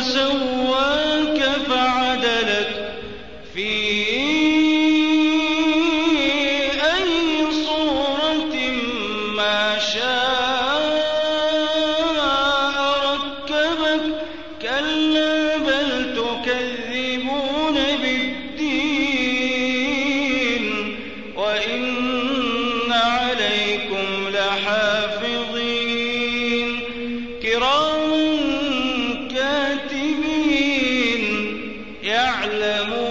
فسواك فعدلك في أي صورة ما شاء ركبك. كلا بل تكذبون بالدين. وإن عليكم لحافظين. كراما يعلمون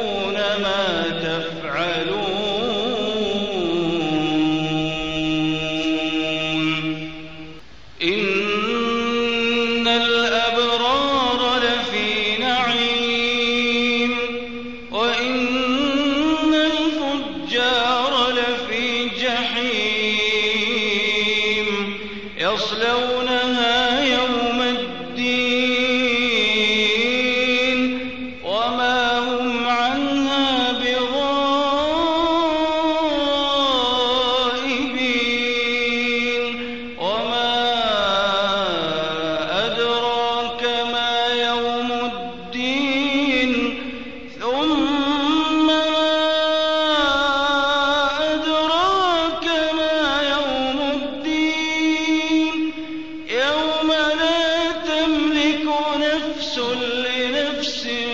نفس لنفس